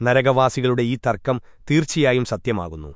നരകവാസികളുടെ ഈ തർക്കം തീർച്ചയായും സത്യമാകുന്നു